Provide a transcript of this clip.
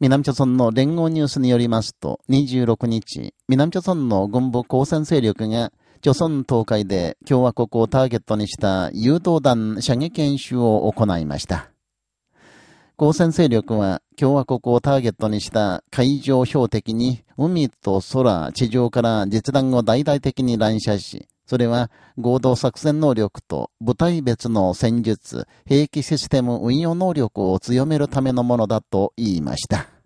南朝村の連合ニュースによりますと、26日、南朝村の軍部交戦勢力が、朝村東海で共和国をターゲットにした誘導弾射撃演習を行いました。交戦勢力は共和国をターゲットにした海上標的に海と空、地上から実弾を大々的に乱射し、それは合同作戦能力と部隊別の戦術、兵器システム運用能力を強めるためのものだと言いました。